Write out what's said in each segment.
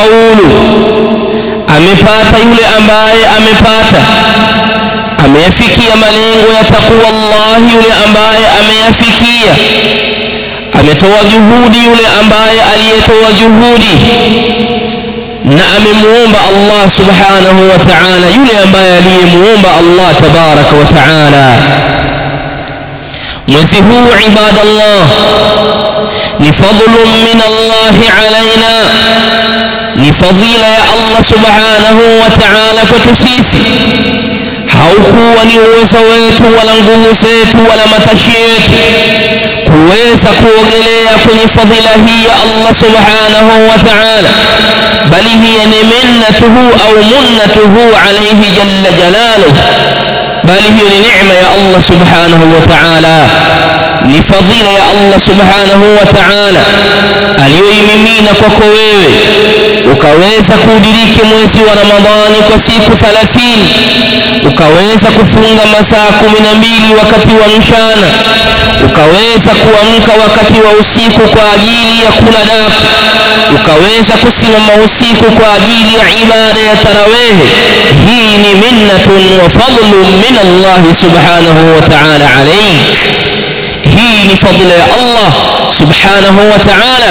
amefaulu amepata yule ambaye amepata ameyafikia malengo ya takwa Allah yule ambaye ameyafikia ametoa juhudi yule ambaye aliyetoa juhudi na amemuomba Allah subhanahu wa ta'ala yule ambaye aliyemuomba Allah tabaraka wa ta'ala يزه عباد الله. لفضل من الله علينا. لفضيلة الله سبحانه وتعالى فتسيسي haukuwa ni uwezo wetu wala nguvu zetu wala matashi yetu kuweza kuogelea kwenye fadhila hii ya Allah subhanahu wa ta'ala bali hiya ni minnatuhu au munnatuhu alayhi jalla jalaluhu bali hiyo ni neema ya Allah subhanahu wa ta'ala ni fadhila ya Allah subhanahu wa ta'ala aliyoimimina kwako wewe ukaweza kuudiriki mwezi wa Ramadhani kwa siku 30 ukaweza kufunga masaa 12 wakati wa mchana ukaweza kuamka wakati wa usiku kwa ajili ya kula daku ukaweza kusimama usiku kwa ajili ya ibada ya tarawehe hii ni minnatun wa fadlun min Allah subhanahu wa ta'ala alayk hii ni fadhila ya Allah subhanahu wa ta'ala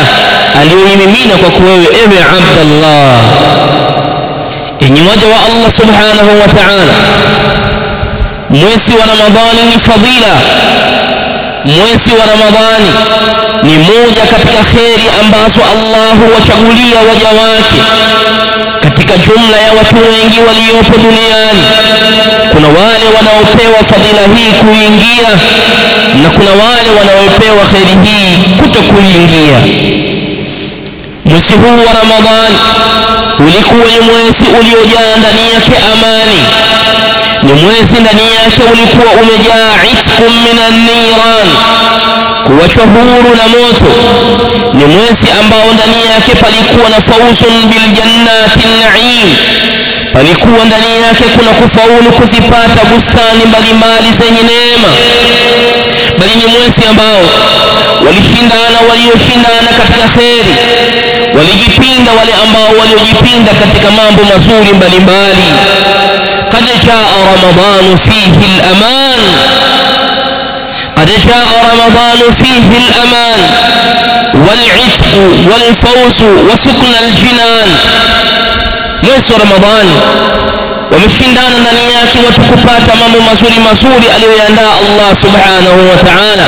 aliyoimimina kwa wewe ewe abdallah enyi waja wa Allah subhanahu wa ta'ala. Mwezi wa ramadhani ni fadhila. Mwezi wa ramadhani ni moja katika kheri ambazo Allah huwachagulia waja wake. Katika jumla ya watu wengi waliopo duniani kuna wale wanaopewa fadhila hii kuingia na kuna wale wanaopewa kheri hii kuto kuingia mwezi huu wa ramadhani ulikuwa ni mwezi uliojaa ndani yake amani ni mwezi ndani yake ulikuwa umejaa itqun minan niran kuwachwa huru na moto ni mwezi ambao ndani yake palikuwa na fauzun bil jannati naim palikuwa ndani yake kuna kufaulu kuzipata bustani mbalimbali zenye neema bali ni mwezi ambao walishindana walioshindana katika kheri walijipinda wale ambao waliojipinda katika mambo mazuri mbalimbali قد جاء رمضان فيه الأمان قد جاء رمضان فيه الأمان والعتق والفوز وسكن الجنان mwezi wa ramadhani wameshindana ndani yake watu kupata mambo mazuri mazuri aliyoyandaa allah subhanahu wa taala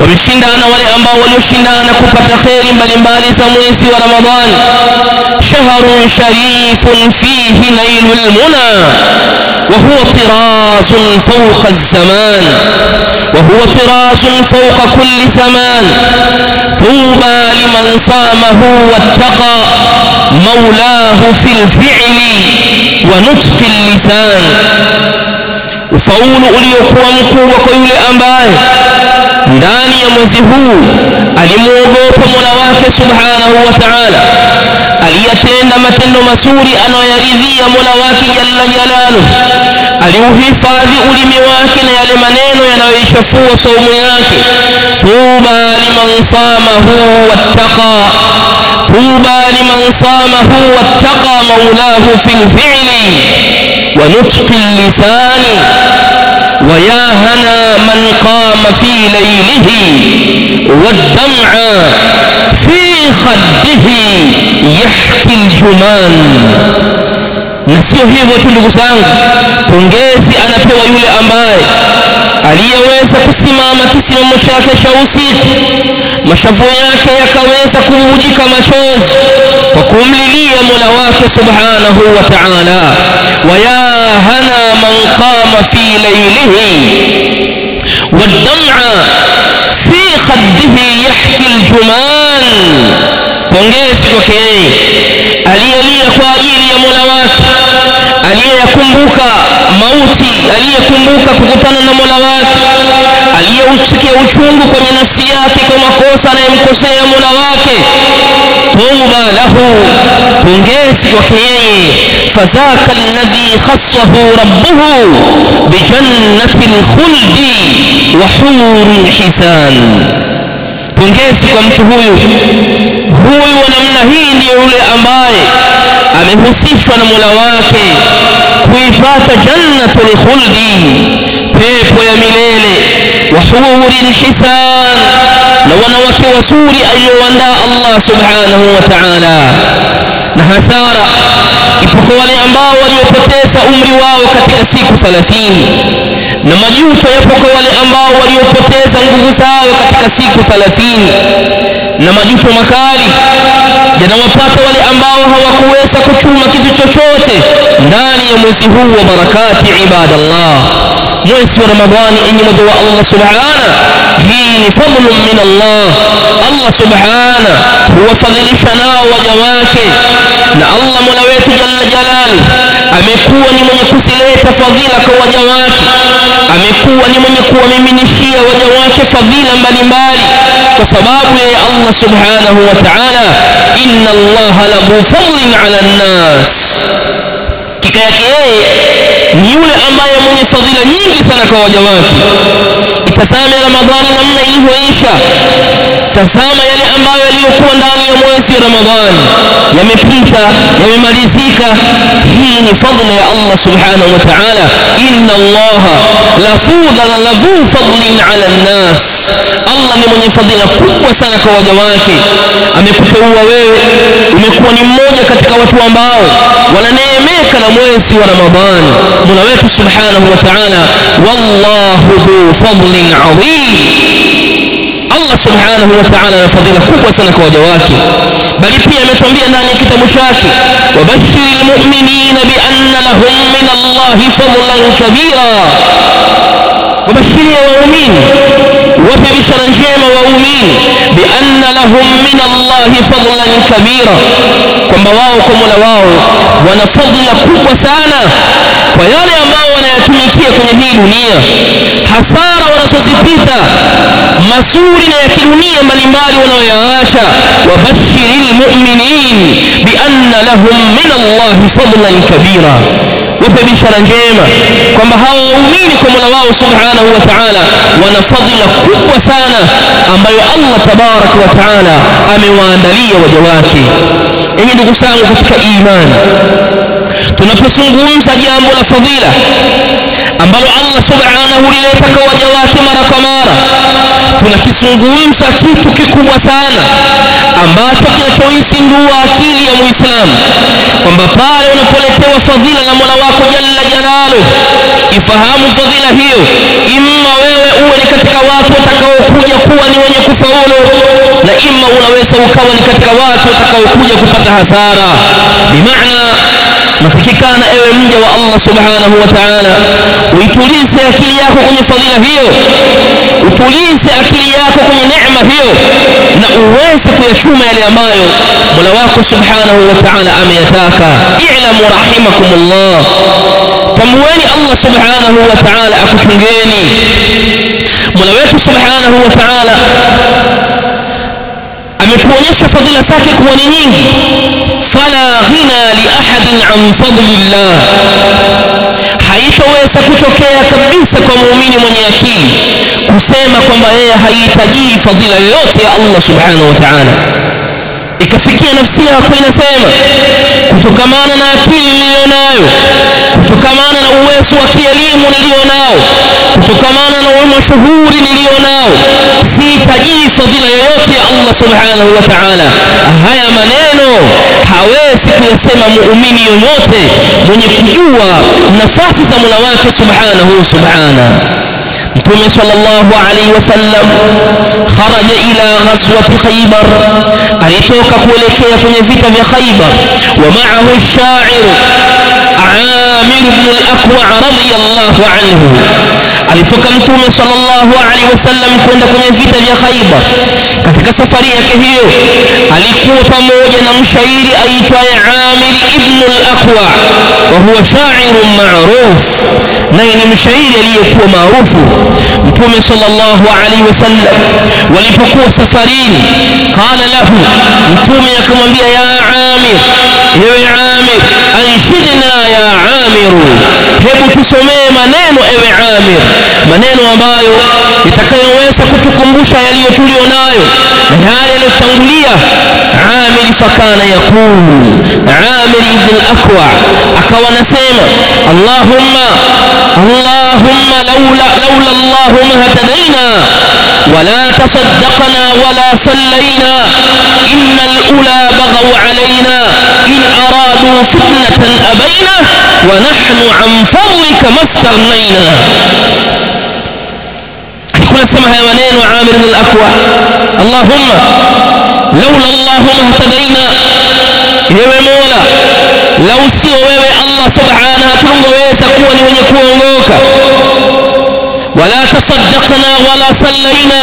wameshindana wale ambao walioshindana kupata kheri mbalimbali za mwezi wa ramadhani shahrun sharifun fihi nailu lmuna وهو طراز فوق الزمان وهو طراز فوق كل زمان طوبى لمن صامه واتقى مولاه في الفعل ونطق اللسان ufaulu uliokuwa mkubwa kwa yule ambaye ndani ya mwezi huu alimwogopa mola wake subhanahu wa taala aliyatenda matendo mazuri anayoyaridhia mola wake jalla jalaluh aliuhifadhi ulimi wake na yale maneno yanayoichafua saumu yake tuba liman samahu wattaqa tuba liman samahu wattaqa maulahu fi lfili nutqi lisani ويا هنا من قام في ليله والدمع في خده يحكي الجمان na sio hivyo tu ndugu zangu pongezi anapewa yule ambaye aliyeweza kusimama kisimamo chake cha usiku mashavu yake yakaweza kububujika machozi kwa kumlilia mola wake subhanahu wa taala waya hana man qama fi lailihi والدمع في خده يحكي الجمان pongezi kwake yeye aliyelia kwa ajili ya mola wake aliyeyakumbuka mauti aliyekumbuka kukutana na mola wake aliyeusikia uchungu kwenye nafsi yake kwa makosa anayemkosea mola wake tuba lahu pongezi kwake yeye fadhaka alladhi khassahu rabbuhu bijannati lkhuldi wa hurun hisan pongezi kwa mtu huyu. Huyu wa namna hii ndiyo yule ambaye amehusishwa na mola wake kuipata jannatul khuldi pepo ya milele wa hurin hisan na wanawake wazuri aliyoandaa allah subhanahu wa ta'ala na hasara ipo wale ambao waliopoteza umri wao katika siku 30 na majuto yapo kwa wale ambao waliopoteza nguvu zao katika siku 30 na majuto makali yanawapata wale ambao hawakuweza kuchuma kitu chochote ndani ya mwezi huu wa barakati ibadallah mwezi wa ramadhani enyi moja wa allah subhana hii ni fadlun min allah allah subhana huwafadhilisha nao waja wake na allah mola wetu jalla jalali amekuwa ni mwenye kuzileta fadhila kwa waja wake amekuwa ni mwenye kuwamiminishia waja wake fadhila mbalimbali kwa sababu yeye allah subhanahu wa ta'ala inna allaha lahu fadlin ala nnas hakika yake yeye ni yule ambaye mwenye fadhila nyingi sana kwa waja wake itazame ramadhani namna ilivyoisha tazama yale ambayo yaliyokuwa ndani ya mwezi ramadhani yamepita yamemalizika hii ni fadhila ya allah subhanahu wa ta'ala inna allaha lafudha lahu fadlin ala nnas allah ni mwenye fadhila kubwa sana kwa waja wake amekuteua wewe umekuwa ni mmoja katika watu ambao wananeemeka na mwezi wa ramadhani mola wetu subhanahu wa ta'ala wallahu dhu fadlin adhim Allah subhanahu wa ta'ala ana fadhila kubwa sana kwa waja wake bali pia ametuambia ndani ya kitabu chake wabashiril mu'minina bi anna lahum min Allahi fadlan kabira wabashiria waumini wape bishara njema waumini bi anna lahum min Allahi fadlan kabira kwamba wao kwa Mola wao wana fadhila kubwa sana kwa yale ambao wanayatumikia kwenye hii dunia hasara wanazozipita mazuri na ya kidunia mbalimbali wanayoyaacha wabashiril mu'minin bi anna lahum min Allahi fadlan kabira wape bishara njema kwamba hawa waumini kwa Mola wao subhanahu wa ta'ala wana fadhila kubwa sana ambayo Allah tabaraka wa ta'ala amewaandalia waja wake enyi ndugu zangu katika imani tunapozungumza jambo la fadhila ambalo Allah subhanahu lileta kwa waja wake mara kwa mara tunakizungumza kitu kikubwa sana ambacho kinachoisindua akili ya muislamu kwamba pale unapoletewa fadhila na mola wako jalla jalalu ifahamu fadhila hiyo imma wewe uwe ni katika watu watakaokuja kuwa ni wenye kufaulu na imma unaweza ukawa ni katika watu watakaokuja kupata hasara. Bimaana نتكيكان ايو منجا و الله سبحانه وتعالى ويتوليس اكلياكو كني فضيلة هيو ويتوليس اكلياكو كني نعمة هيو نعويسك يشوم يلي امايو ملواكو سبحانه وتعالى اميتاكا اعلموا رحمكم الله تمويني الله سبحانه وتعالى اكو تنجيني سبحانه وتعالى ametuonyesha fadhila zake kuwa ni nyingi fala ghina li ahadin an fadlillah haitoweza kutokea kabisa kwa muumini mwenye akili kusema kwamba yeye hahitaji fadhila yoyote ya Allah subhanahu wa ta'ala ikafikia nafsi yako inasema kutokamana na akili niliyonayo kutokamana na uwezo wa kielimu nilionao kutokamana na umashuhuri nilionao sihitaji fadhila yoyote ya Allah subhanahu wa ta'ala haya maneno hawezi kuyasema muumini yoyote mwenye kujua nafasi za Mola wake subhanahu subhana mtume sallallahu alaihi wasallam kharaja ila ghazwati khaybar alitoka kuelekea kwenye vita vya khaybar wa ma'ahu ash-sha'ir Amir ibn al-Aqwa radiyallahu anhu alitoka mtume sallallahu alaihi wasallam kwenda kwenye vita vya khaybar katika safari yake hiyo alikuwa pamoja na mshairi aitwaye Amir ibn al-Aqwa wa huwa sha'irun ma'ruf naye ni mshairi aliyekuwa maarufu mtume sallallahu alaihi wasallam walipokuwa safarini qala lahu mtume akamwambia ya amir ewe amir anshidna ya amiru hebu tusomee maneno ewe amir maneno ambayo itakayoweza kutukumbusha yaliyo tulio nayo na yale yaliyotangulia عامر فكان يقول عامر بن الأكوع. أكوى نسيمة اللهم اللهم لولا لولا الله ما هتدينا ولا تصدقنا ولا صلينا. إن الأولى بغوا علينا. إن أرادوا فتنة أبينا ونحن عن فضلك ما استغنينا. سمح يمنين وعامر الأكوى اللهم لولا اللهم اهتدينا. يوي مولا لو سوى الله سبحانه تنظر ويسا قولي ونقوى ولا تصدقنا ولا صلينا.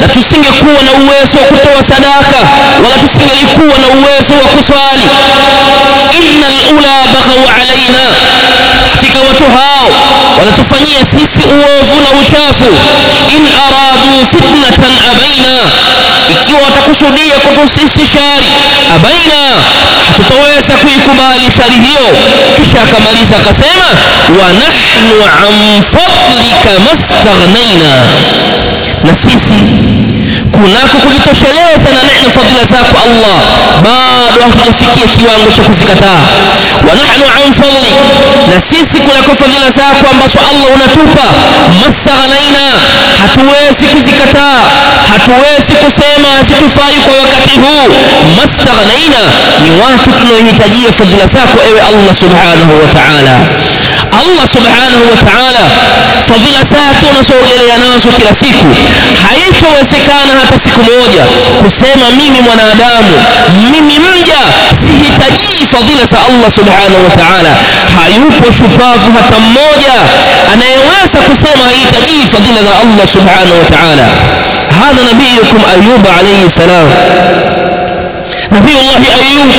لا تسنجكو ونويس وكتو وسداكة ولا تسنجكو ونويس وكسوالي إن الأولى بغوا علينا. أشتك وتهاو. ولا تفني سيسي أوفنا وشافو إن أرادوا فتنة أبينا. إكي وتكسودية كتو سيسي شاري. أبينا. حتطويسكو kuikubali shari hiyo. Kisha akamaliza akasema wa nahnu an fadlika mastaghnaina. Na sisi kunako kujitosheleza na neema fadhila zako Allah bado hatujafikia kiwango cha kuzikataa wa nahnu an fadli na sisi kunako fadhila zako ambazo Allah unatupa mastaghnaina hatuwezi kuzikataa hatuwezi kusema hazitufai kwa wakati huu mastaghnaina ni watu tunaohitajia fadhila zako ewe Allah subhanahu wa ta'ala Allah subhanahu wa ta'ala fadhila zake unazoogelea nazo kila siku haitowezekana hata siku moja kusema mimi mwanadamu mimi mja sihitajii fadhila za Allah subhanahu wa ta'ala hayupo shupavu hata mmoja anayeweza kusema hahitajii fadhila za Allah subhanahu wa ta'ala hadha nabiyukum ayub alayhi salam nabiyullahi ayub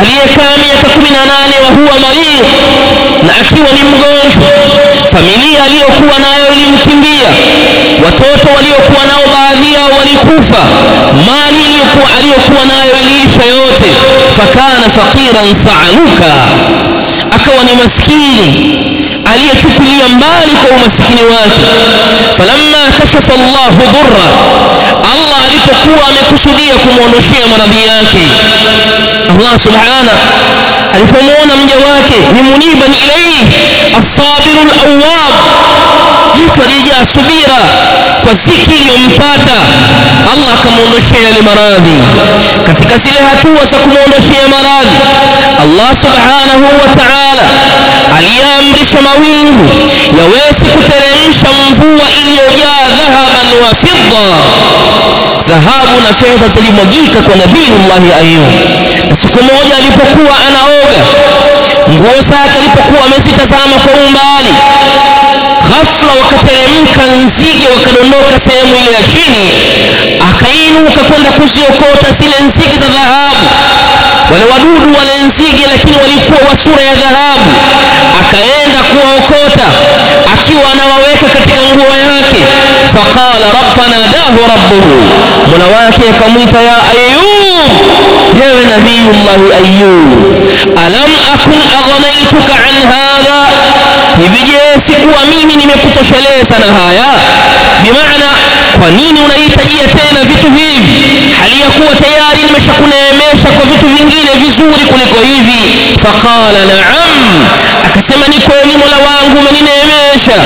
aliyekaa miaka 18 wa huwa na akiwa ni mgonjwa. Familia aliyokuwa nayo ilimkimbia. Watoto waliokuwa nao baadhi yao walikufa. Mali iliyokuwa aliyokuwa nayo iliisha yote. Fakana faqiran sa'aluka akawa ni maskini aliyechukulia mbali kwa umaskini wake falamma kashafa Allahu dhurra Allah alipokuwa amekusudia kumwondoshea maradhi yake Allah subhana alipomwona mja wake ni muniban ilayhi as-sabiru al-awwab mtu aliyejaa subira kwa dhiki iliyompata Allah akamwondoshea yale maradhi katika zile hatua za kumwondoshea maradhi Allah subhanahu wa ta'ala aliamrisha mawingu yaweze kuteremsha mvua iliyojaa dhahaban wa fidda dhahabu na fedha zilimwagika kwa nabiiullahi ayub na siku moja alipokuwa anaoga nguo zake alipokuwa amezitazama kwa umbali ghafla wakateremka nzige wakadondoka sehemu ile ya chini akainuka kwenda kuziokota zile nzige za dhahabu wale wadudu wale nzige lakini walikuwa wa sura ya dhahabu akaenda kuwaokota akiwa anawaweka katika nguo yake faqala rabbanadahu rabbuhu mola wake akamwita ya ayub yewe nabiyullahi ayub alam akun aghnaituka an hadha hivi je sikuwa mimi nimekutosheleza na haya bimaana kwa nini unahitajia tena vitu hivi hali ya kuwa tayari nimeshakuneemesha kwa vitu vingine vizuri kuliko hivi faqala naam akasema ni kweli mola wangu umenineemesha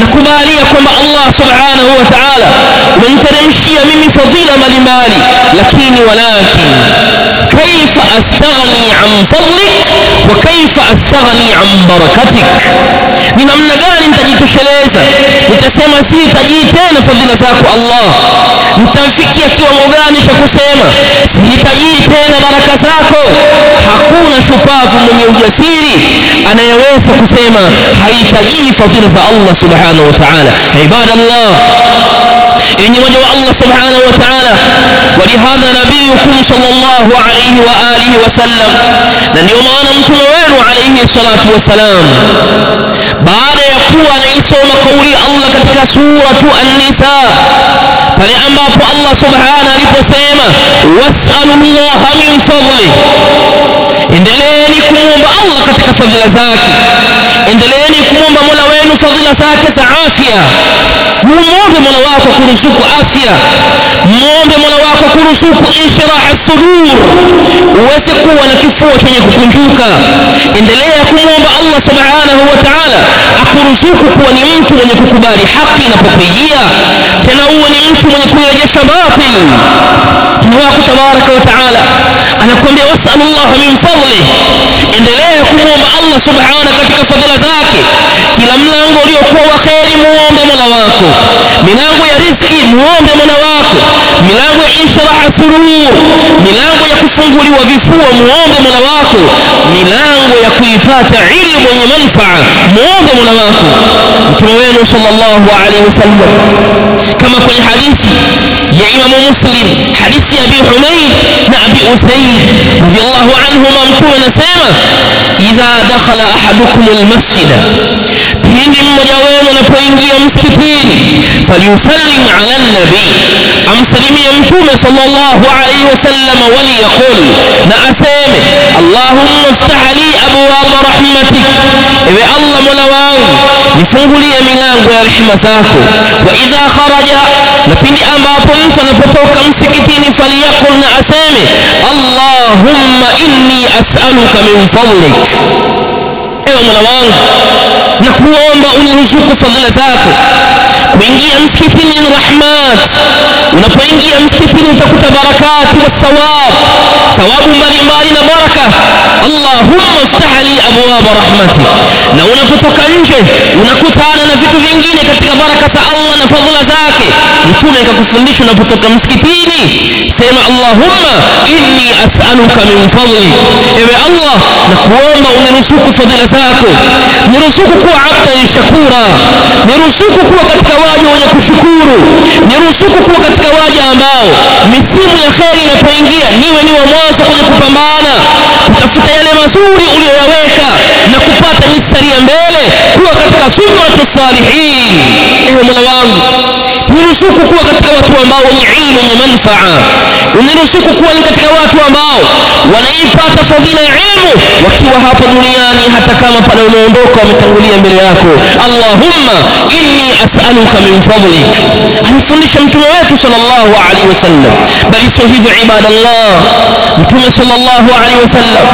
nakubalia kwamba allah subhanahu wa taala umeniteremshia mimi fadhila mbalimbali lakini walakin kaifa astaghni an fadlik wa kaifa astaghni an barakatik ni namna gani nitajitosheleza nitasema sihitajii tena fadhila zako allah nitamfikia kiwango gani cha kusema sihitajii tena baraka zako hakuna shupavu mwenye ujasiri anayeweza kusema haitajii fadhila za allah subhanahu wa ta'ala ibadallah yenye moja wa allah subhanahu wa ta'ala walihadha nabiyukum sallallahu alayhi wa alihi wasallam na ndio maana mtume wenu alayhi salatu wasalam baada ya kuwa anaisoma kauli allah katika suratu an-nisa pale ambapo allah subhanahu aliposema was'alu llaha min fadli endeleeni kumwomba allah katika fadhila zake endeleeni kumwomba mola wenu fadhila zake za afya muombe mola wako kuruzuku afya muombe mola wako kuruzuku inshiraha sudur uweze kuwa na kifua chenye kukunjuka endelea kumwomba allah subhanahu wa taala akuruzuku kuwa ni mtu mwenye kukubali haki inapokujia tena uwe ni mtu mwenye kurejesha batil wako tabaraka wa taala anakuambia wasalullah min fadlih endelea kumwomba allah subhanahu katika fadhila zake kila mlango uliokuwa wa kheri muombe mola wako milango ya riziki muombe mola wako milango ya inshiraha surur milango ya kufunguliwa vifua muombe mola wako milango ya kuipata ilmu yenye manfaa muombe mola wako mtume wenu sallallahu عليه وسلم. كما قل الحديث يا إمام مسلم حديث أبي حميد نعبي أسيد رضي الله عنهما مقوم سيرة إذا دخل أحدكم المسجد بهم فليسلم على النبي. أم سلمي أمتوم صلى الله عليه وسلم وليقول نأسيم اللهم افتح لي أبواب رحمتك. إذا الله ملوان نفنه لي أمينان يا رحمة ساكو. وإذا خرج نبني أبا بنت نبتوك أمسكتين فليقول نأسيم اللهم إني أسألك من فضلك. Ewe mola wangu na kuomba uniruzuku fadhila zako kuingia msikitini ni rahmat unapoingia msikitini utakuta barakati wa thawab thawabu mbalimbali na baraka allahumma ftah li abwaba rahmati na unapotoka nje unakutana na vitu vingine katika baraka za allah na fadhila zake mtume akakufundisha unapotoka msikitini sema allahumma inni as'aluka min fadli ewe allah na kuomba uniruzuku fadhila zako niruzuku kuwa abdan shakura niruzuku kuwa katika waja wenye kushukuru niruzuku kuwa katika waja ambao misimu ya kheri inapoingia niwe ni wa mwanzo kwenye kupambana kutafuta yale mazuri uliyoyaweka na kupata mistari ya mbele kuwa katika sunnatu salihin ewe mola wangu niruzuku kuwa katika watu ambao wenye ilmu yenye manfaa uniruzuku kuwa katika watu ambao wanaipata fadhila ya ilmu wakiwa hapa duniani hata kama pale umeondoka wametangulia mbele yako allahumma inni as'aluka min fadlik alifundisha mtume wetu sallallahu alaihi wasallam bali sio hivyo ibadallah mtume sallallahu alaihi wasallam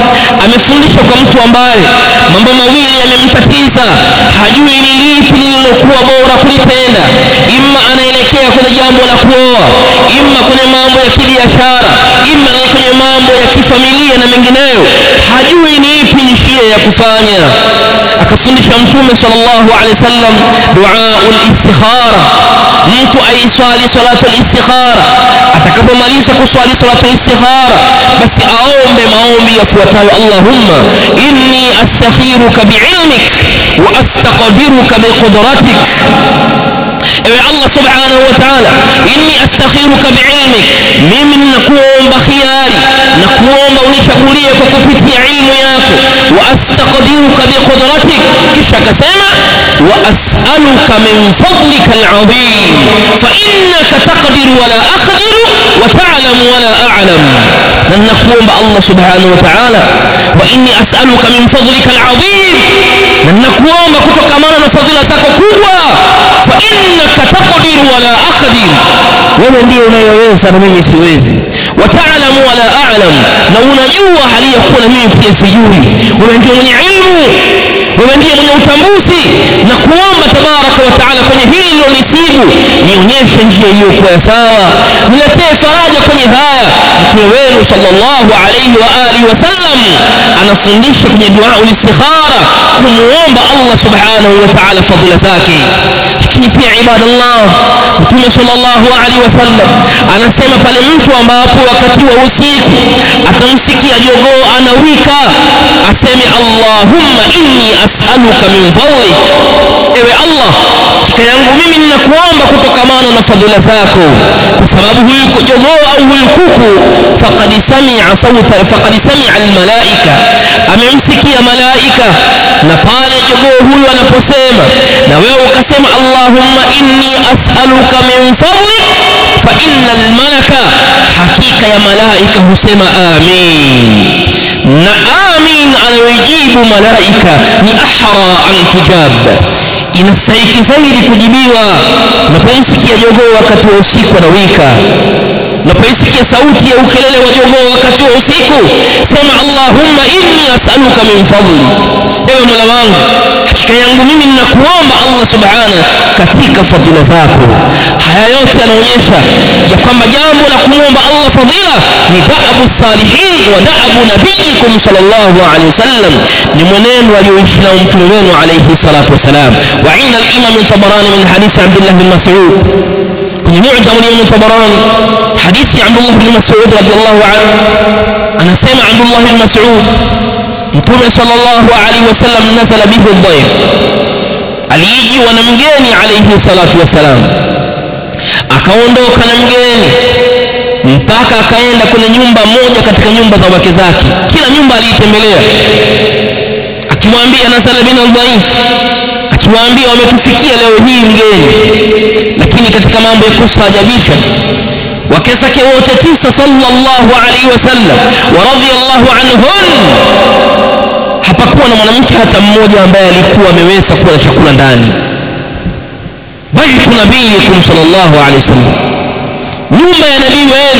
amefundisha kwa mtu ambaye mambo mawili yamemtatiza hajui ni lipi lililokuwa bora kulitenda imma anaelekea kwenye jambo la kuoa imma kwenye mambo ya kibiashara imma kwenye mambo ya kifamilia na mengineyo hajui ni ipi njia ya kufanya akafundisha mtume sallallahu alaihi wasallam duaul istikhara mtu aiswali salatu istikhara atakapomaliza kuswali salatu istikhara basi aombe maombi yafuatayo allahumma inni astakhiruka biilmik wa astaqdiruka biqudratik ewe allah subhanahu سبحانه وتعالى. إني أستخيرك بعلمك. ممن نكون بخياري. نكون ونشغليك وكبتي عيمياك وأستقديرك بقدرتك. كشك سامع؟ وأسألك من فضلك العظيم فإنك تقدر ولا أقدر وتعلم ولا أعلم. لن ننقوم بالله سبحانه وتعالى وإني أسألك من فضلك العظيم. لن ننقوم بكتك أمانا فضل ساكو كوة فإنك تقدر ولا أقدر. ومن دي أنا يويس أنا مني سويزي. وتعلم ولا أعلم. نونا جوا حالي يقول مني بيسيوري ومن دي أنا علمه wewe ndiye mwenye utambuzi na kuomba tabaraka wa taala kwenye hili lilonisibu nionyeshe njia iliyokuwa ya sawa niletee faraja kwenye haya mtume wenu sallallahu alayhi wa alihi wasallam anafundisha kwenye dua ulistikhara kumuomba Allah subhanahu wa ta'ala fadhila zake lakini pia ibadallah mtume sallallahu alaihi wasallam anasema pale mtu ambapo wakati wa usiku atamsikia jogoo anawika aseme allahumma inni as'aluka min fadlik ewe allah hakika yangu mimi ninakuomba kutokamana na fadhila zako kwa sababu huyu jogoo au huyu kuku faqad sami'a sauta faqad sami'a almalaika amemsikia malaika na pale jogoo huyu anaposema na wewe ukasema allahumma inni as'aluka min fadlik fa innal malaka hakika ya malaika husema amin na amin anayojibu malaika ni ahra an tujab inastahiki zaidi kujibiwa unapomsikia jogoo wakati wa usiku anawika unapoisikia sauti ya ukelele wa jogoo wakati wa usiku sema allahumma inni as'aluka min fadli ewe mola wangu hakika yangu mimi ninakuomba allah subhana katika fadhila zako haya yote yanaonyesha ya kwamba jambo la kumwomba allah fadhila ni daabu salihin wa daabu nabiyikum sallallahu alaihi wasallam ni mwenendo nao mtume wenu alaihi salatu wassalam wa inda al-imam tabarani min hadithi abdullah bin mas'ud kwenye mu'jam al-imam tabarani hadithi abdullah bin mas'ud radiyallahu anhu anasema abdullah bin mas'ud mtume sallallahu alaihi wasallam nazala bihi dhaif alijiwa na mgeni alaihi salatu wassalam akaondoka na mgeni mpaka akaenda kwenye nyumba moja katika nyumba za wake zake. Kila nyumba aliitembelea akimwambia nasala bin dhaif akiwaambia wametufikia leo hii mgeni. Lakini katika mambo ya kustaajabisha wake zake wote tisa sallallahu alaihi wasallam wa radiyallahu anhum hapakuwa na mwanamke hata mmoja ambaye alikuwa ameweza kuwa na chakula ndani بيت نبيكم صلى الله عليه وسلم. نوما يا نبي وين؟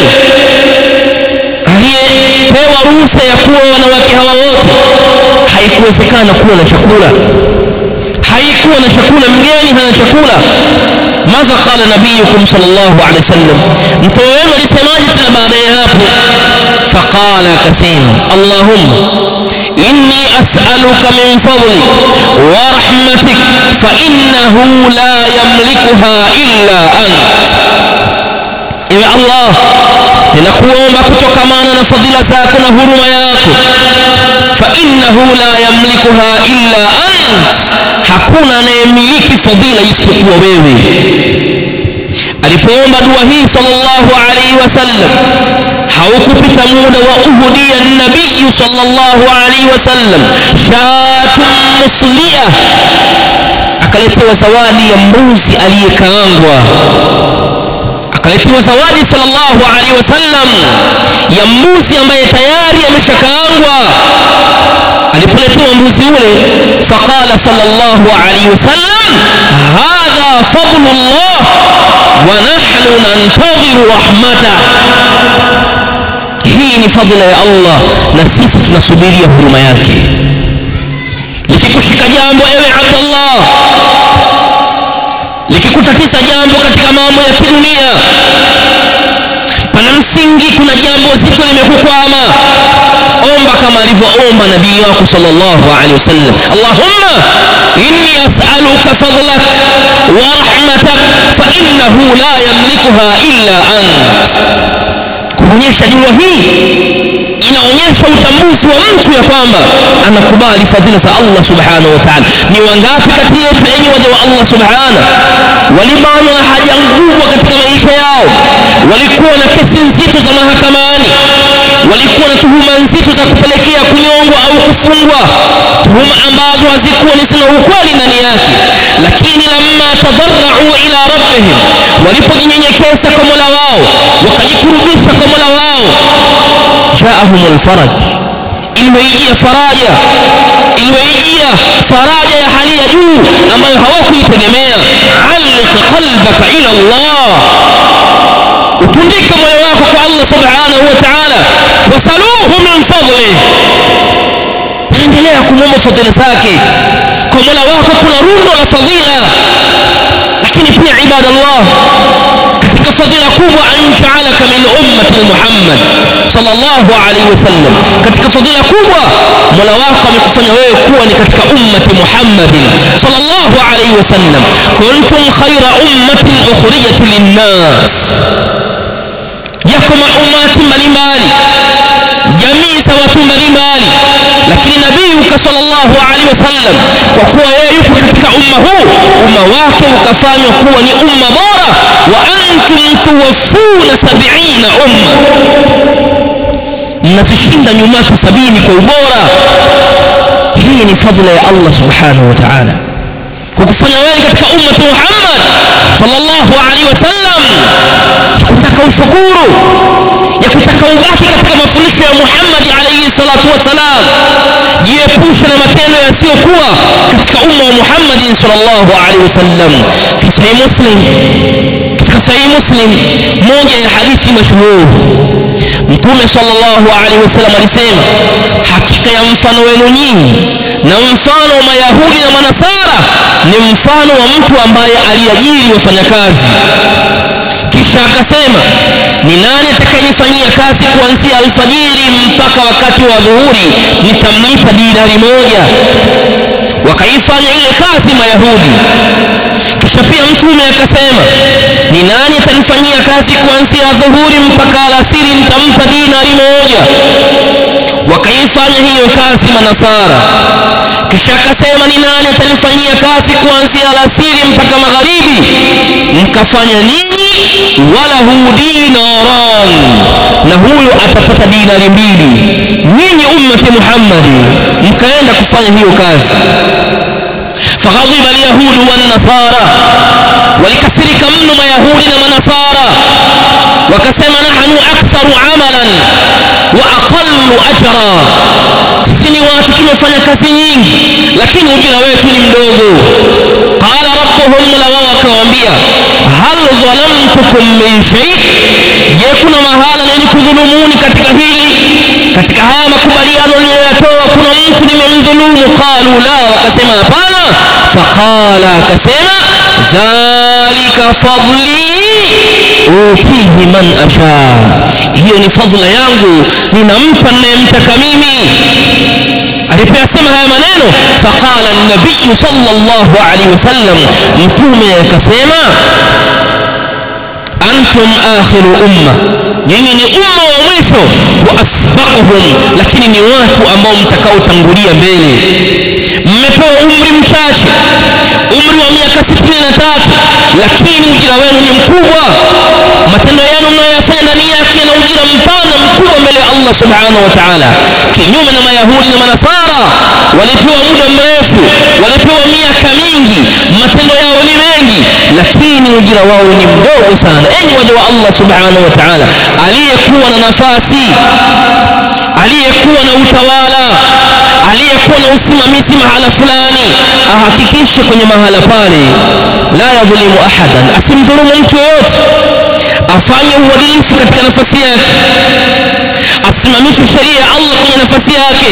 هذه هو روسة يقوى ونواكها والوت حيكوى سكان قوى نشكولا حيكوى نشكولا مجانها نشكولا ماذا قال نبيكم صلى الله عليه وسلم؟ متوين لسماجة بعد يهابه فقال كسين اللهم إني أسألك من فضل ورحمتك فإنه لا يملكها إلا أنت. يا الله لنقوم بكتك مانا فضل ساكن هرم ياك فإنه لا يملكها إلا أنت. حكونا نملك فضل يسبق وبيبي. ألي بيوم صلى الله عليه وسلم. Haukupita muda wa uhudia nabiyu sallallahu alaihi wasallam shatun muslia akaletewa zawadi ya mbuzi aliyekaangwa akaletewa zawadi sallallahu alaihi wasallam ya mbuzi ambaye tayari ameshakaangwa alipoletewa mbuzi ule faqala sallallahu alaihi wasallam hadha fadlullah wa nahnu nantadhiru rahmata hii ni fadhila ya Allah na sisi tunasubiria huruma yake likikushika jambo ewe Abdullah likikutatiza jambo katika mambo ya kidunia pana msingi kuna jambo zito limekukwama omba kama alivyoomba nabii wako sallallahu alaihi wasallam allahumma inni as'aluka fadlak wa rahmatak fa innahu la yamlikuha illa ant kuonyesha dua hii inaonyesha utambuzi wa mtu ya kwamba anakubali fadhila za Allah subhanahu wa ta'ala ni wangapi kati yetu enyi waja wa Allah subhanahu walibanwa na haja kubwa katika maisha yao walikuwa na kesi nzito za mahakamani walikuwa na tuhuma nzito za kupelekea kunyongwa au kufungwa tuhuma ambazo hazikuwa ni zina ukweli ndani yake lakini lamma tadarra'u ila rabbihim walipojinyenyekeza kwa Mola wao wakajikurubisha kwa Mola wao jaahumul faraj iliwaijia faraja iliwaijia faraja ya hali ya juu ambayo hawakuitegemea alliq qalbaka ila Allah utundike moyo wako kwa Allah subhanahu wa ta'ala wasaluhu min fadli endelea kumwomba fadhila zake kwa Mola wako kuna rundo la fadhila lakini pia ibadallah katika fadhila kubwa anjaalaka min ummati Muhammad sallallahu alaihi wasallam katika fadhila kubwa Mola wako amekufanya wewe kuwa ni katika ummati Muhammad sallallahu alaihi wasallam kuntum khayra ummatin ukhrijat linnas yako maumati mbalimbali jamii za watu mbalimbali lakini nabiyuka sallallahu alaihi wasallam kwa kuwa yeye yupo katika umma huu umma wake ukafanywa kuwa ni umma bora توفون سبعين أمة نتشند نمات سبيني كوبورا هي نفضل يا الله سبحانه وتعالى كنت فنواني كتك محمد صلى الله عليه وسلم ushukuru ya kutaka ubaki katika mafundisho ya Muhammad alaihi salatu wasalam jiepushe na matendo yasiyokuwa katika umma wa muhammadin sallallahu alaihi wasallam fi sahih muslim katika sahih muslim moja ya hadithi mashuhuri mtume sallallahu alaihi wasallam alisema hakika ya mfano wenu nyinyi na mfano wa mayahudi na manasara ni mfano wa mtu ambaye aliajiri wafanyakazi kisha akasema ni nani atakayenifanyia kazi kuanzia alfajiri mpaka wakati wa dhuhuri? Nitamlipa dinari moja. Wakaifanya ile kazi mayahudi kisha pia mtume akasema ni nani atanifanyia kazi kuanzia dhuhuri mpaka alasiri nitampa dinari moja? Wakaifanya hiyo kazi manasara. Kisha akasema ni nani atanifanyia kazi kuanzia alasiri mpaka magharibi? Mkafanya nini? Walahu dinaran. Na huyo atapata dinari mbili. Nyinyi ummati muhammadi mkaenda kufanya hiyo kazi فغضب اليهود والنصارى. ولكسرك من يهود ونصارى. وكسم نحن أكثر عملا وأقل أجرا. سسني واتكم فنكسين لكن وجل ويتني مدوغ قال ربهم لواك وانبيا هل ظلمتكم من شيء؟ يكون مهالا لنك ظلموني كتكهيلي. Katika haya makubaliano niliyoyatoa kuna mtu nimemdhulumu qalu la wakasema hapana faqala akasema dhalika fadli utihi man asha hiyo ni fadla yangu ninampa ninayemtaka mimi alipoyasema haya maneno faqala nabiyu sallallahu alaihi wasallam mtume akasema antum akhiru umma. Nyinyi ni umma wa mwisho wa asbaquhum lakini ni watu ambao mtakaotangulia mbele. Mmepewa umri mchache umri wa miaka 63 lakini ujira wenu ni mkubwa. Matendo yenu mnayoyafanya ndani yake na ujira mpana الله سبحانه وتعالى. كنيوما من يهود ما نصارى. ولبيوا مدى مرفو ولبيوا مياه كمينجي ما تندوا ياهو لمينجي لكيني وجل واو سانا. اي وجوا الله سبحانه وتعالى. علي يكون نفاسي. علي يكون نوتوالا علي يكون نسمميسي محل فلاني. احكي كيش كني محل فالي لا يظلم أحدا. أسم من توت. Afanye uadilifu katika nafasi yake asimamishe sheria ya Allah kwenye nafasi yake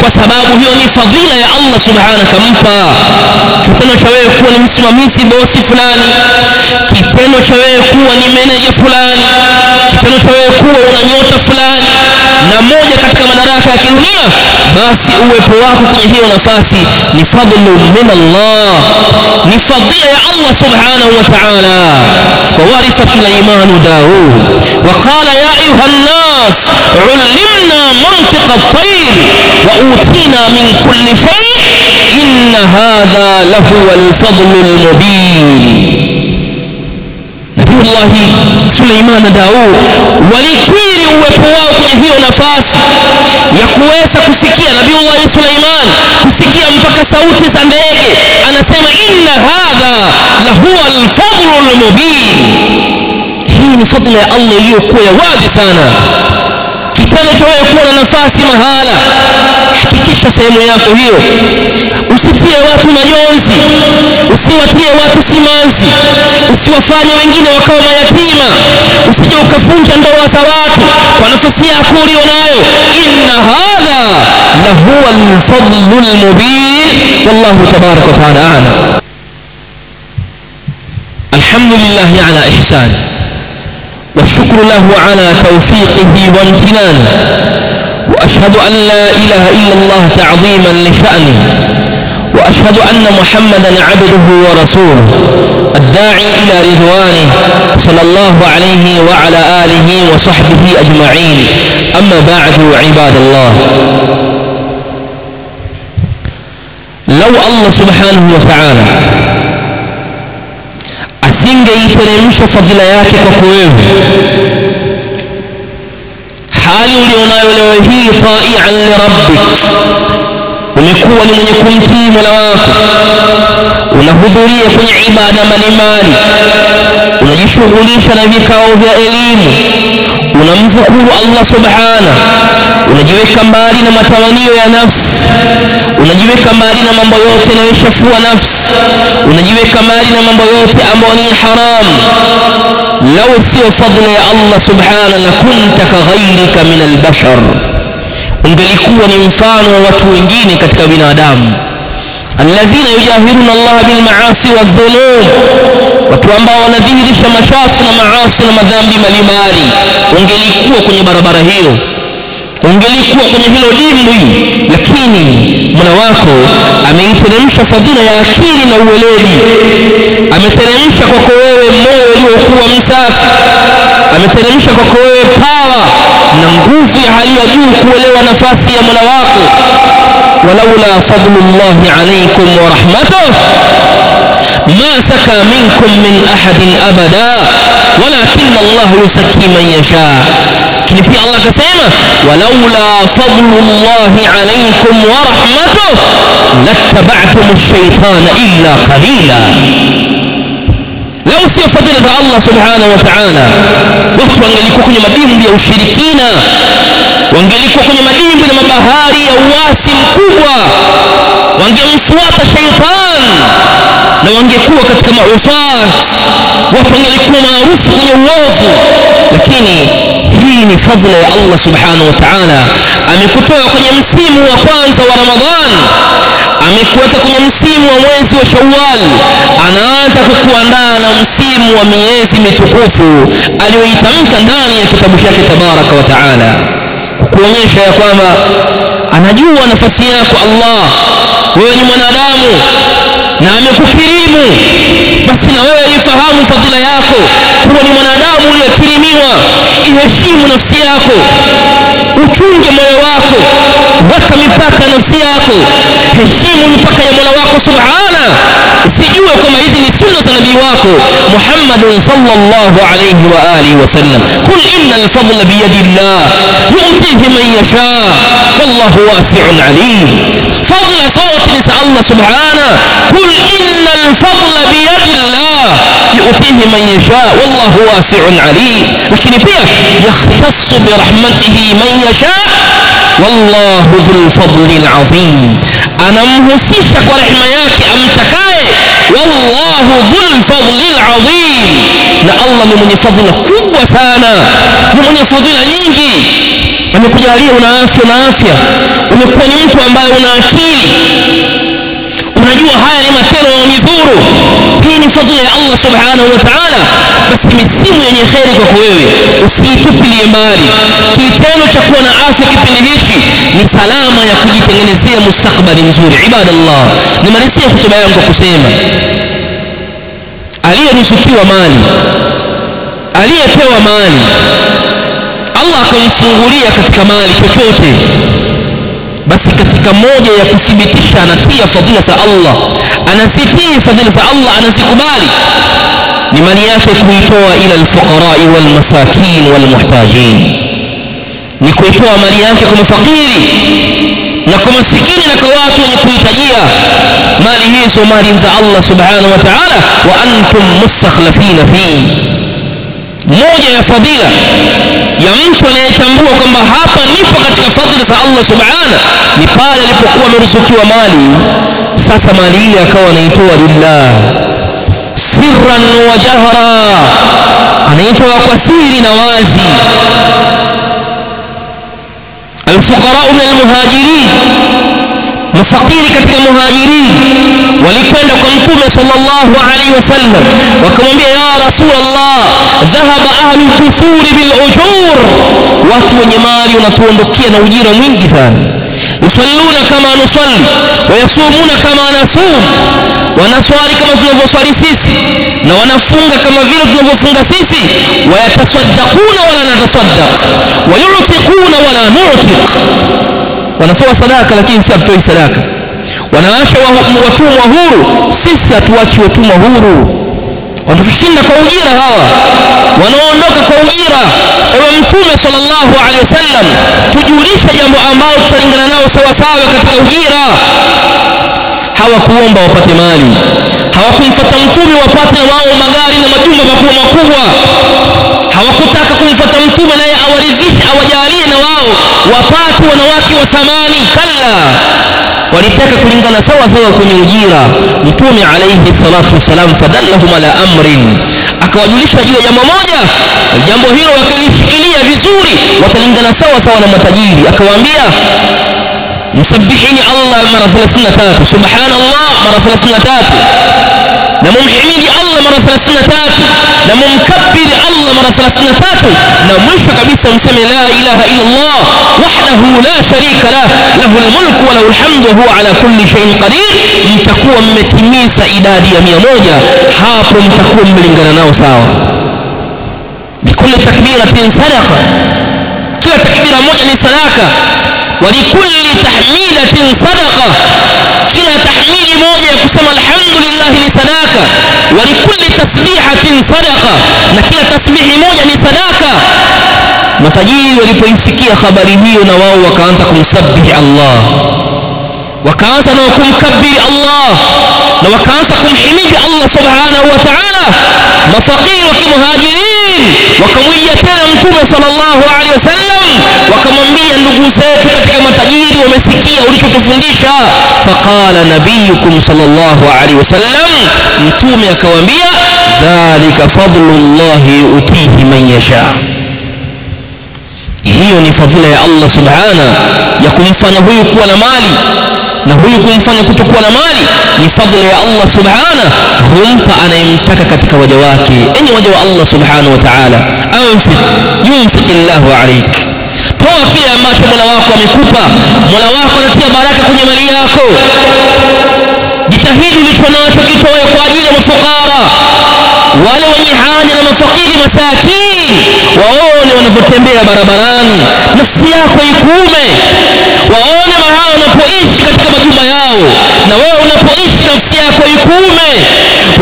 kwa sababu hiyo ni fadhila ya Allah subhanahu kampa kitendo cha wewe kuwa ni msimamizi bosi fulani kitendo cha wewe kuwa ni meneja fulani kitendo cha wewe kuwa una nyota fulani na moja katika madaraka ya kidunia basi uwepo wako kwenye hiyo nafasi ni fadlu min Allah ni fadhila ya Allah subhanahu wa ta'ala وورث الإمام داود. وقال يا أيها الناس علمنا منطق الطير وأوتينا من كل شيء إن هذا لهو الفضل المبين. نبي الله سليمان داوود ولكيري وفواه هي نفاس. يا يكويس كسكية نبي الله سليمان كسكية مبكى سوت زندئك أنا سيما إن هذا لهو الفضل المبين. Hii ni fadla ya allah iliyokuwa ya wazi sana kitendo cha wewe kuwa na nafasi mahala hakikisha sehemu yako hiyo usitie watu majonzi usiwatie watu simanzi usiwafanye wengine wakawa mayatima usije ukavunja ndoa za watu kwa nafasi yako ulionayo inna hadha lahuwa lfadlu lmubin wallahu tabaraka wataala alam alhamdulillahi ala ihsani والشكر له على توفيقه وامتنانه. وأشهد أن لا إله إلا الله تعظيما لشأنه. وأشهد أن محمدا عبده ورسوله. الداعي إلى رضوانه صلى الله عليه وعلى آله وصحبه أجمعين. أما بعد عباد الله. لو الله سبحانه وتعالى asingeiteremsha fadhila yake kwako wewe hali ulionayo leo hii taian lirabbik umekuwa kuwa ni mwenye kumtii mola wako unahudhuria kwenye ibada mbalimbali unajishughulisha na vikao vya elimu unamdhukuru allah subhana unajiweka mbali na matamanio ya nafsi unajiweka mbali na mambo yote yanayochafua nafsi unajiweka mbali na mambo yote ambayo ni haram lau sio fadla ya allah subhana la kunta kaghairika min albashar ungelikuwa ni mfano wa watu wengine katika binadamu. Alladhina yujahiruna Allah bil maasi bilmaasi dhulum watu ambao wanadhihirisha machafu na maasi na madhambi mbalimbali ungelikuwa kwenye barabara hiyo ungelikuwa kwenye hilo dimbwi lakini mola wako ameiteremsha fadhila ya akili na uweledi ameteremsha kwako wewe moyo uliokuwa msafi ameteremsha kwako wewe pawa na nguvu ya hali ya juu kuelewa nafasi ya mola wako walaula fadlullahi alaikum wa rahmatuh ma saka minkum min ahadin abada walakin allah yusakki man yasha lakini pia allah akasema walaula fadlullahi alaikum wa rahmatuh lattaba'tum ash-shaytana illa qalila lau sio fadhila za allah subhanahu wa ta'ala watu wangelikuwa kwenye madimbwi ya ushirikina wangelikuwa kwenye madimbwi na mabahari ya uasi mkubwa wangemfuata shaitan na wangekuwa katika maufat watu wangelikuwa maarufu kwenye uovu lakini hii ni fadhila ya allah subhanahu wa ta'ala amekutoa kwenye msimu wa kwanza wa ramadhan amekuweka kwenye msimu wa mwezi wa shawwal anaanza kukuandaa na msimu wa miezi mitukufu aliyoitamka ndani ya kitabu chake tabaraka wa taala kukuonyesha ya kwamba anajua nafasi yako allah. Wewe ni mwanadamu na amekukirimu. Basi na wewe ifahamu fadhila yako kuwa ni mwanadamu uliyekirimiwa iheshimu nafsi yako uchunge moyo ya nafsi yako heshimu mipaka ya mola wako subhana usijue kwamba hizi ni sunna za nabii wako muhammadun sallallahu alayhi wa alihi wasallam qul inna alfadla biyadillah yu'tihi man yasha wallahu wasi'un alim fadla zote ni za allah subhana qul inna alfadla biyadillah yu'tihi man yasha wallahu wasi'un alim lakini pia yakhtassu birahmatihi man yasha والله ذو الفضل العظيم. أنا مهسيسه ورحمه ياك امتكاي والله ذو الفضل العظيم. لا الله من فضل كبوا سنه من فضل نيجي amekujalia una afya na afya unajua haya ni matendo yanidhuru hii ni fadhila ya Allah subhanahu wa ta'ala basi misimu yenye kheri kwako wewe usiitupilie mbali kitendo cha kuwa na afya kipindi hichi ni salama ya kujitengenezea mustakbali mzuri ibadallah nimalizie hotuba yangu kwa kusema aliyeruzukiwa mali aliyepewa mali Allah akamfungulia katika mali chochote basi katika moja ya kuthibitisha anatia fadhila za Allah anazitii fadhila za Allah anazikubali ni mali yake kuitoa ila alfuqarai walmasakin walmuhtajin ni kuitoa mali yake kwa mafakiri na kwa masikini na kwa watu wenye kuhitajia mali hizo mali za Allah subhanahu wa ta'ala wa antum mustakhlafina fihi moja ya fadhila ya mtu anayetambua kwamba hapa nipo katika fadhila za Allah subhana ni pale alipokuwa ameruzukiwa mali sasa mali ile akawa anaitoa lillah sirran wa jahra anaitoa kwa siri na wazi الفقراء من المهاجرين مفقيري كتك المهاجرين ولكن لكم صلى الله عليه وسلم وكم يا رسول الله ذهب أهل الكفور بالأجور. واتوا نمالي ونطوا نبكي نوجير من جثان يصلون كما نصل ويصومون كما نصوم. ونصاري كما نصاري سيسي. ونفنغ كما نفنغ سيسي. ويتصدقون ولا نتصدق. ويعتقون ولا نعتق. Wanatoa sadaka lakini si hatutoi sadaka. Wanaacha watumwa huru sisi hatuachi watumwa huru. Wanatushinda kwa ujira hawa. Wanaondoka kwa ujira. Ewe mtume sallallahu alaihi wasallam tujulishe jambo ambalo tutalingana nao sawa sawa katika ujira hawakuomba wapate mali. Hawakumfuata mtume wapate wao magari na majumba makubwa makubwa. Hawakutaka kumfuata mtume naye awaridhishe awajalie na wao wapate wanawake wa thamani kalla. Walitaka kulingana sawa sawa kwenye ujira. Mtume alayhi salatu wasalam fadallahum ala amrin. Akawajulisha juu ya jambo moja. Jambo hilo wakalishikilia vizuri watalingana sawa sawa na matajiri. Akawaambia مسبحين الله مرة ثلاثين تاتي سبحان الله مرة ثلاثين تاتي نمم حميدي الله مرة ثلاثين تاتي نمم كبري الله مرة ثلاثين تاتي نمشى كبيسة مسمى لا إله إلا الله وحده لا شريك له. له الملك وله الحمد وهو على كل شيء قدير. متكوى متميسة إدادية مية موجة. حاطر متكوى ملنقنا ناو ساوى بكل تكبيرة سرقة kila takbira moja ni sadaka ولكل تحميدة صدقة كلا تحميد موجة يقسم الحمد لله لصداقة ولكل تسبيحة صدقة نكلا تسبيح موجة لصداقة matajiri walipoisikia habari hiyo na wao wakaanza kumsabihi Allah وكاس نوكم كبي الله. وكاس كم حميد الله سبحانه وتعالى مفقير كمهاجرين وكم أنتم صلى الله عليه وسلم وكم انبيا نقوسات كتك متجير ومسكية ولكو تفندشا فقال نبيكم صلى الله عليه وسلم أنتم يكو ذلك فضل الله يؤتيه من يشاء. هي ni fadhila ya Allah subhanahu ya kumfanya huyu na huyu kumfanya kutokuwa na mali ni fadhila ya Allah subhana humpa anayemtaka katika waja wake enyi waja wa Allah subhana wa ta'ala anfiq yunfiq Allahu alayk toa kile ambacho Mola wako amekupa Mola wako anatia baraka kwenye mali yako jitahidi ulicho nacho kitoe kwa ajili ya mafukara wale wenye haja na mafakiri masakini waone wanavyotembea barabarani nafsi yako ikuume waone yao. Na wewe unapoishi nafsi yako ikuume.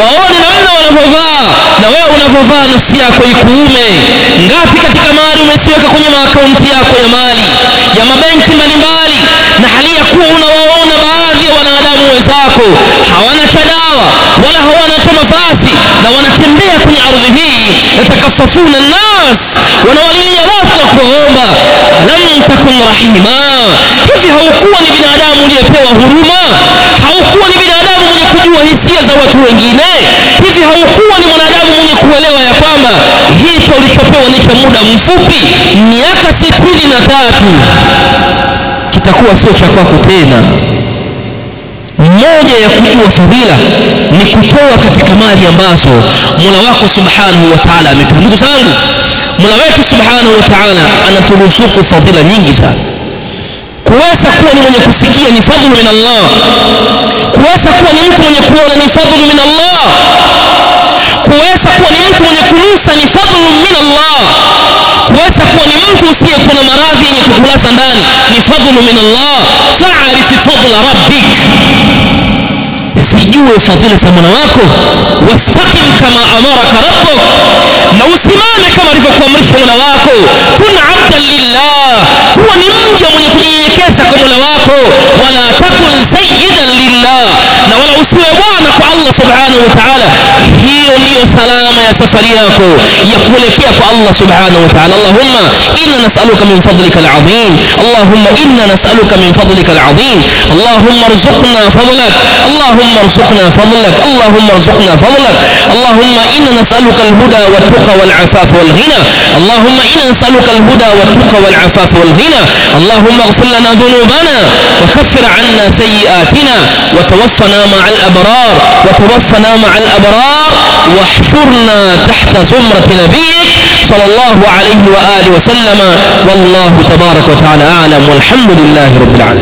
Waone namna wanavyovaa na wewe unavyovaa nafsi yako ikuume. Ngapi katika mali umesiweka kwenye maakaunti yako ya mali ya mabenki mbalimbali na hali ya kuwa wenzako hawana cha dawa wala hawana cha mavazi na wanatembea kwenye ardhi hii yatakasafuna nas. Wanawalilia watu na kuwaomba lam takun rahima. Hivi haukuwa ni binadamu uliyepewa huruma? Haukuwa ni binadamu mwenye kujua hisia za watu wengine? Hivi haukuwa ni mwanadamu mwenye kuelewa ya kwamba hicho ulichopewa ni cha muda mfupi miaka sitini na tatu? Kitakuwa sio cha kwako tena moja ya kujua fadhila ni kutoa katika mali ambazo Mola wako Subhanahu wa Ta'ala ametupa. Ndugu zangu, Mola wetu Subhanahu wa Ta'ala anaturuzuku fadhila nyingi sana. Kuweza kuwa ni mwenye kusikia ni fadhlu min Allah. Kuweza kuwa ni mtu mwenye kuona ni fadhlu min Allah. Usiyekuwa na maradhi yenye kukulaza ndani ni fadhlu min Allah. Fa'arifi fadla rabbik zijue fadhila za Mola wako wastaqim kama amaraka rabbuk na usimame kama alivyokuamrisha Mola wako kun abdan lillah kuwa ni mja mwenye kunyenyekeza kwa Mola wako wala takun sayyidan lillah na wala usiwe bwana kwa Allah subhanahu wa ta'ala hiyo ndiyo salama ya safari yako ya kuelekea kwa Allah subhanahu wa ta'ala Allahumma inna nas'aluka min fadlika al'azim Allahumma inna nas'aluka min fadlika al'azim Allahumma arzuqna fadlak Allahumma اللهم ارزقنا فضلك اللهم ارزقنا فضلك اللهم إنا نسألك الهدى والتقى والعفاف والغنى اللهم إنا نسألك الهدى والتقى والعفاف والغنى اللهم اغفر لنا ذنوبنا وكفر عنا سيئاتنا وتوفنا مع الأبرار وتوفنا مع الأبرار واحشرنا تحت زمرة نبيك صلى الله عليه وآله وسلم والله تبارك وتعالى أعلم والحمد لله رب العالمين.